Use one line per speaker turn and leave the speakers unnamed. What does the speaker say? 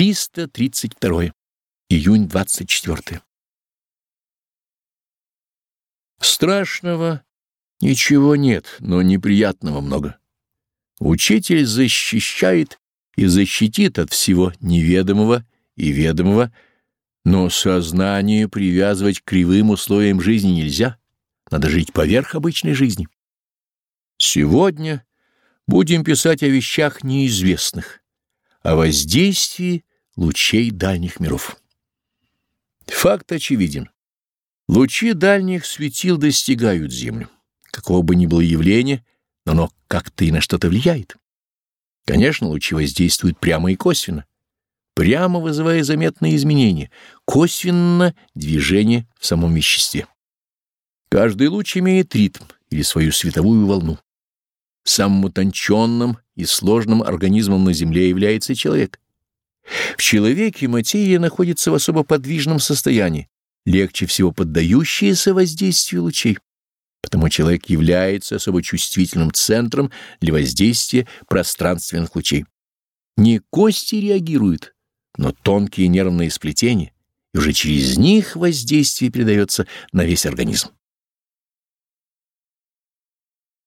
332. Июнь 24. Страшного ничего нет, но неприятного много. Учитель защищает и защитит от всего неведомого и ведомого, но сознание привязывать к кривым условиям жизни нельзя. Надо жить поверх обычной жизни. Сегодня будем писать о вещах неизвестных о воздействии лучей дальних миров. Факт очевиден. Лучи дальних светил достигают Землю. Какого бы ни было явления, но оно как-то и на что-то влияет. Конечно, лучи воздействуют прямо и косвенно. Прямо вызывая заметные изменения, косвенно движение в самом веществе. Каждый луч имеет ритм или свою световую волну. Самым утонченным и сложным организмом на Земле является человек. В человеке материя находится в особо подвижном состоянии, легче всего поддающаяся воздействию лучей. Потому человек является особо чувствительным центром для воздействия пространственных лучей. Не кости реагируют, но тонкие нервные сплетения, и уже через них воздействие передается на весь организм.